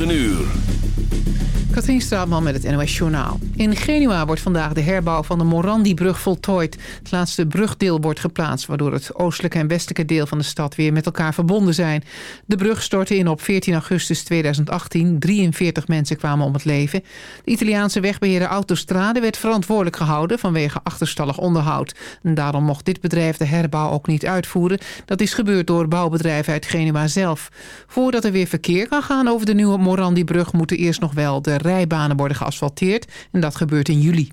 9 uur. Katrien Straatman met het NOS Journaal. In Genua wordt vandaag de herbouw van de Morandi-brug voltooid. Het laatste brugdeel wordt geplaatst... waardoor het oostelijke en westelijke deel van de stad weer met elkaar verbonden zijn. De brug stortte in op 14 augustus 2018. 43 mensen kwamen om het leven. De Italiaanse wegbeheerder Autostrade werd verantwoordelijk gehouden... vanwege achterstallig onderhoud. En daarom mocht dit bedrijf de herbouw ook niet uitvoeren. Dat is gebeurd door bouwbedrijven uit Genua zelf. Voordat er weer verkeer kan gaan over de nieuwe Morandi-brug... moeten eerst nog wel de rijbanen worden geasfalteerd en dat gebeurt in juli.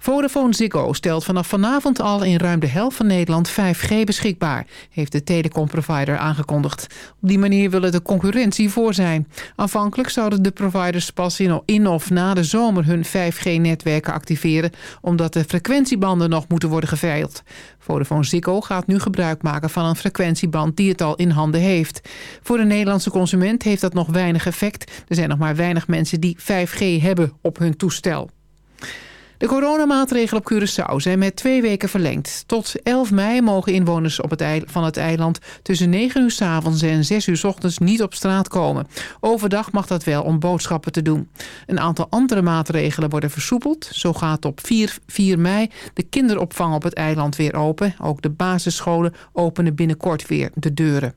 Vodafone Ziggo stelt vanaf vanavond al in ruim de helft van Nederland 5G beschikbaar, heeft de telecomprovider aangekondigd. Op die manier willen de concurrentie voor zijn. Aanvankelijk zouden de providers pas in of na de zomer hun 5G-netwerken activeren, omdat de frequentiebanden nog moeten worden geveild. Vodafone Ziggo gaat nu gebruik maken van een frequentieband die het al in handen heeft. Voor de Nederlandse consument heeft dat nog weinig effect. Er zijn nog maar weinig mensen die 5G hebben op hun toestel. De coronamaatregelen op Curaçao zijn met twee weken verlengd. Tot 11 mei mogen inwoners op het van het eiland tussen 9 uur s avonds en 6 uur s ochtends niet op straat komen. Overdag mag dat wel om boodschappen te doen. Een aantal andere maatregelen worden versoepeld. Zo gaat op 4, 4 mei de kinderopvang op het eiland weer open. Ook de basisscholen openen binnenkort weer de deuren.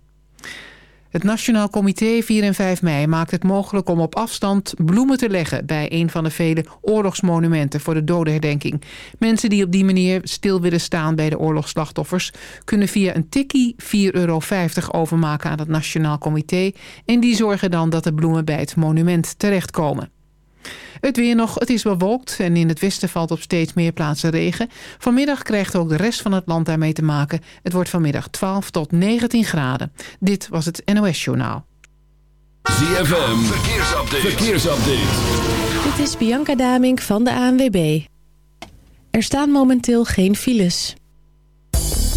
Het Nationaal Comité 4 en 5 mei maakt het mogelijk om op afstand bloemen te leggen bij een van de vele oorlogsmonumenten voor de dodenherdenking. Mensen die op die manier stil willen staan bij de oorlogsslachtoffers kunnen via een tikkie 4,50 euro overmaken aan het Nationaal Comité en die zorgen dan dat de bloemen bij het monument terechtkomen. Het weer nog, het is bewolkt en in het westen valt op steeds meer plaatsen regen. Vanmiddag krijgt ook de rest van het land daarmee te maken. Het wordt vanmiddag 12 tot 19 graden. Dit was het NOS Journaal. ZFM, verkeersupdate. verkeersupdate. Dit is Bianca Damink van de ANWB. Er staan momenteel geen files.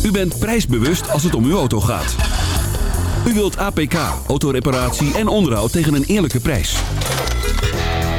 U bent prijsbewust als het om uw auto gaat. U wilt APK, autoreparatie en onderhoud tegen een eerlijke prijs.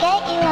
get you.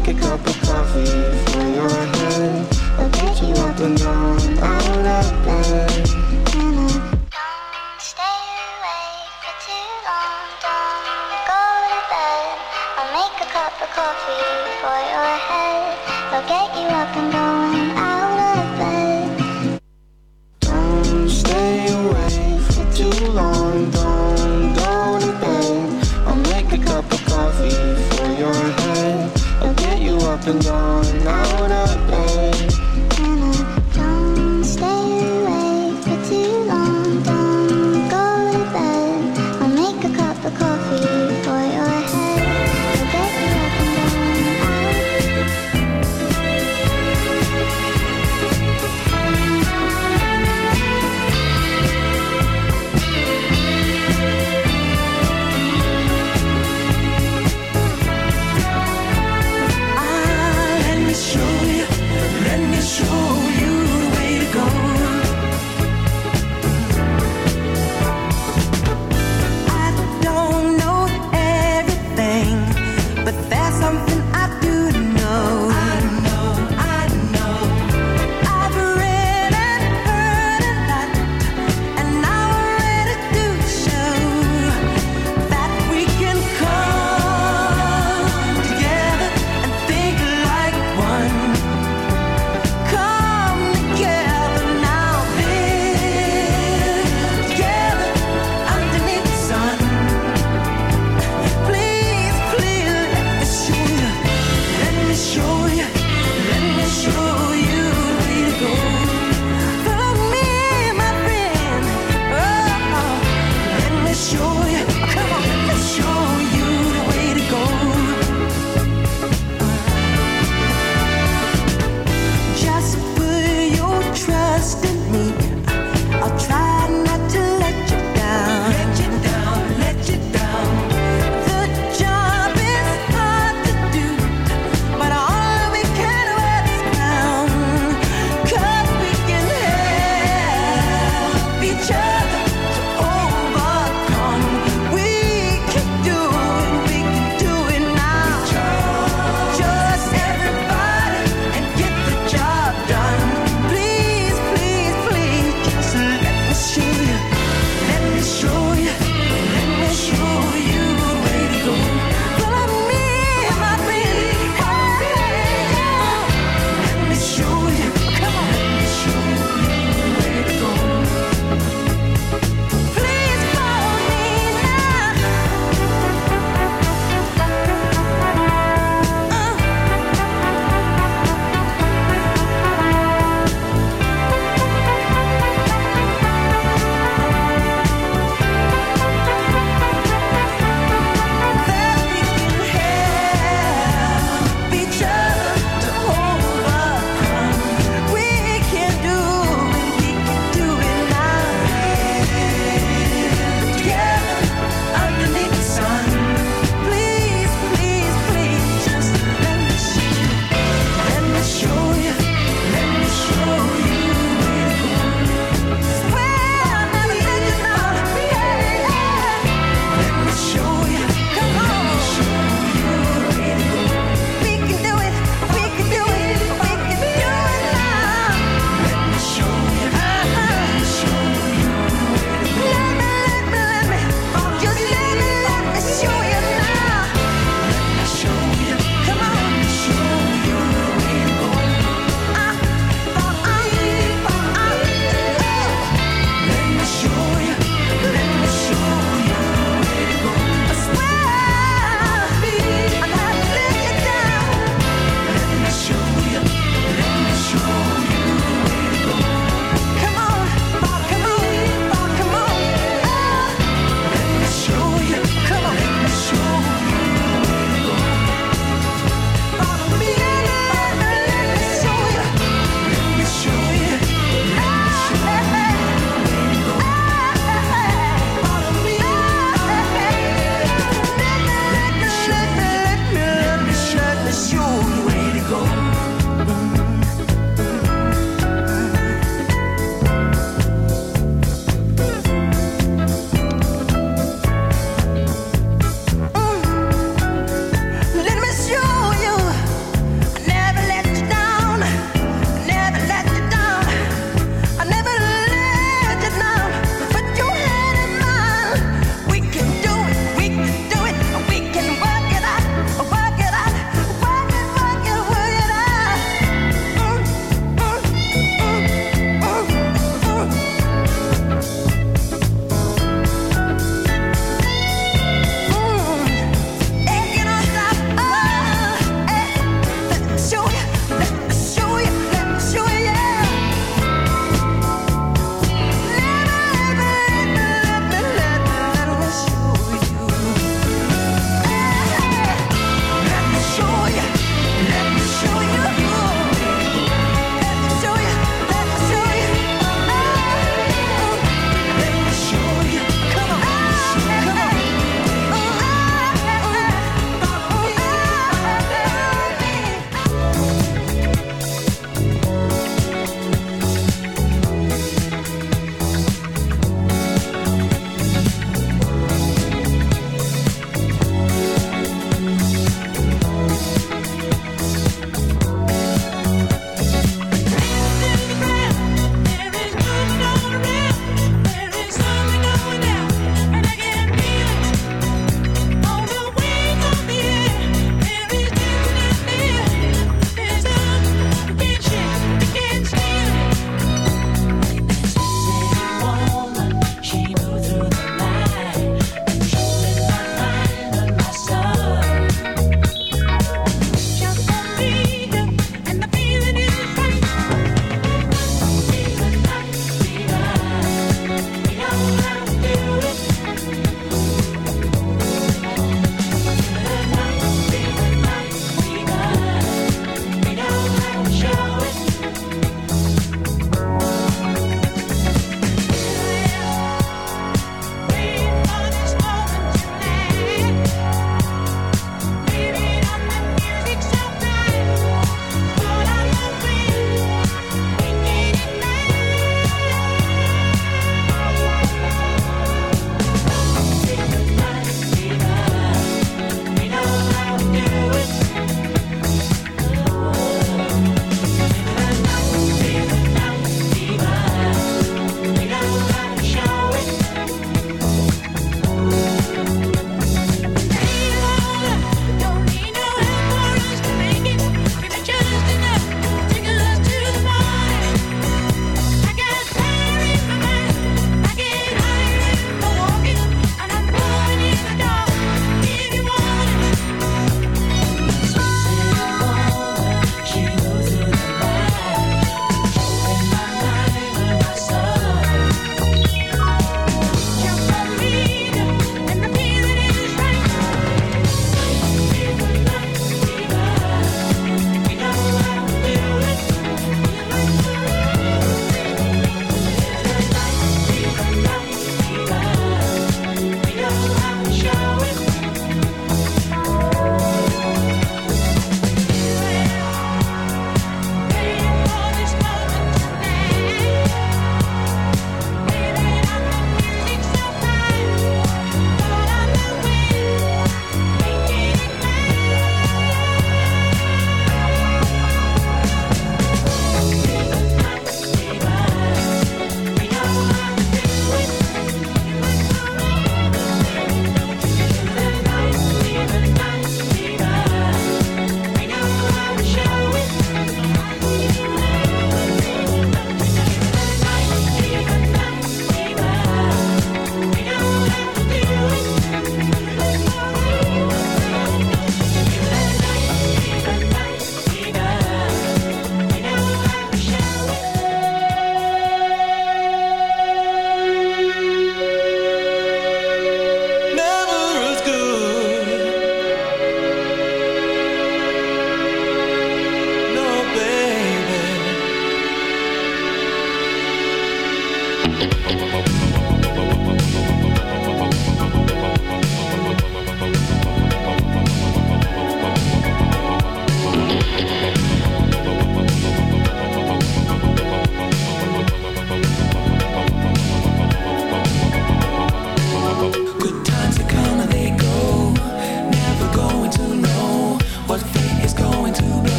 Make a cup of coffee for your head. I'll get you up and down, out of bed.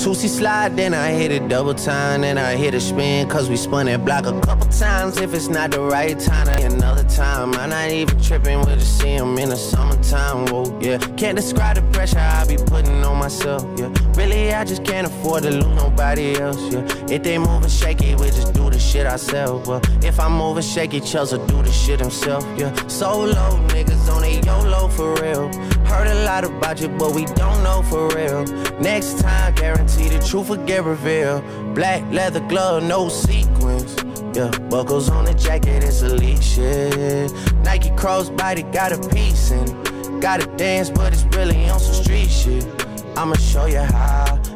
Hey. Toosie slide, then I hit it double time, then I hit a spin, cause we spun that block a couple times. If it's not the right time, another time. I'm not even tripping, we'll just see him in the summertime, whoa, yeah. Can't describe the pressure I be putting on myself, yeah. Really, I just can't afford to lose nobody else, yeah. If they moving shaky, we just do shit ourselves, well. If I'm moving shaky, Chelsea do the shit himself, yeah. Solo niggas on a YOLO for real. Heard a lot about you, but we don't know for real. Next time, guarantee the truth will get revealed. Black leather glove, no sequins. Yeah, buckles on the jacket, it's elite shit. Nike crossbody got a piece in. Gotta dance, but it's really on some street shit. I'ma show you how.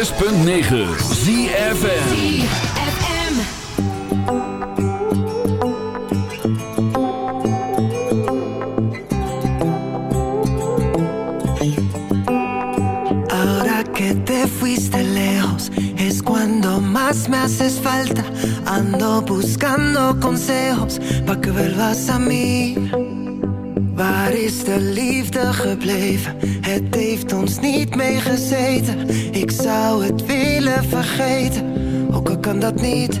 Espun Neger, ZFM. Ahora que te fuiste lejos, es cuando más me haces falta. Ando buscando consejos pa' que vuelvas a mí. Waar is de liefde gebleven? Het heeft ons niet meegezeten. Ik zou het willen vergeten, ook al kan dat niet.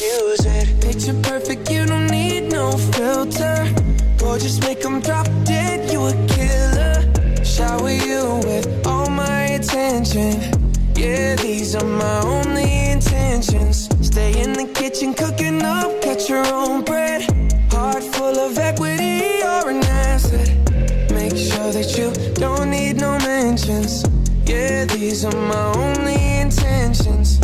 use it. Picture perfect, you don't need no filter. Gorgeous, make them drop dead, you a killer. Shower you with all my attention. Yeah, these are my only intentions. Stay in the kitchen, cooking up, catch your own bread. Heart full of equity, you're an asset. Make sure that you don't need no mentions. Yeah, these are my only intentions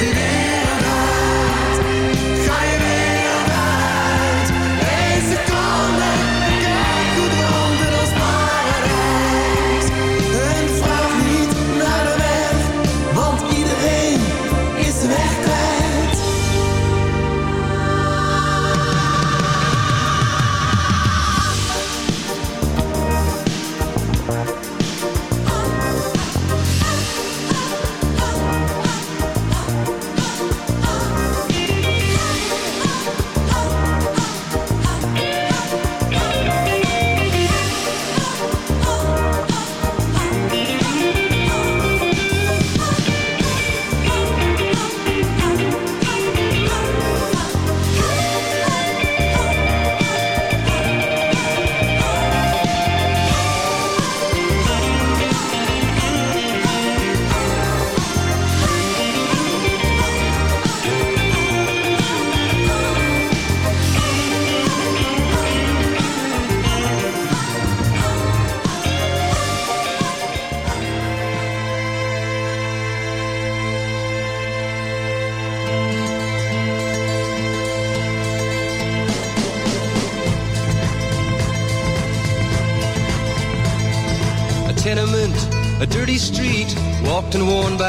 did it.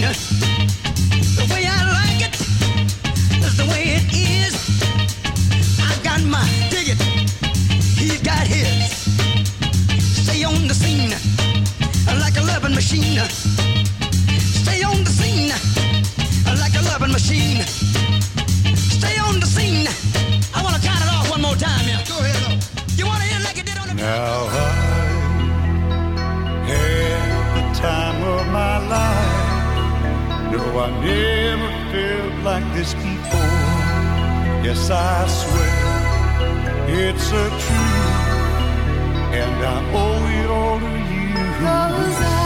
Now I had the way it is. I got my dig He's got his. Stay on the scene like a loving machine. Stay on the scene like a lovin' machine. Stay on the scene. I wanna count it off one more time yeah. Go ahead You wanna hear like it did on the beach time of my life. No, I never felt like this before. Yes, I swear it's a truth, and I owe it all to you.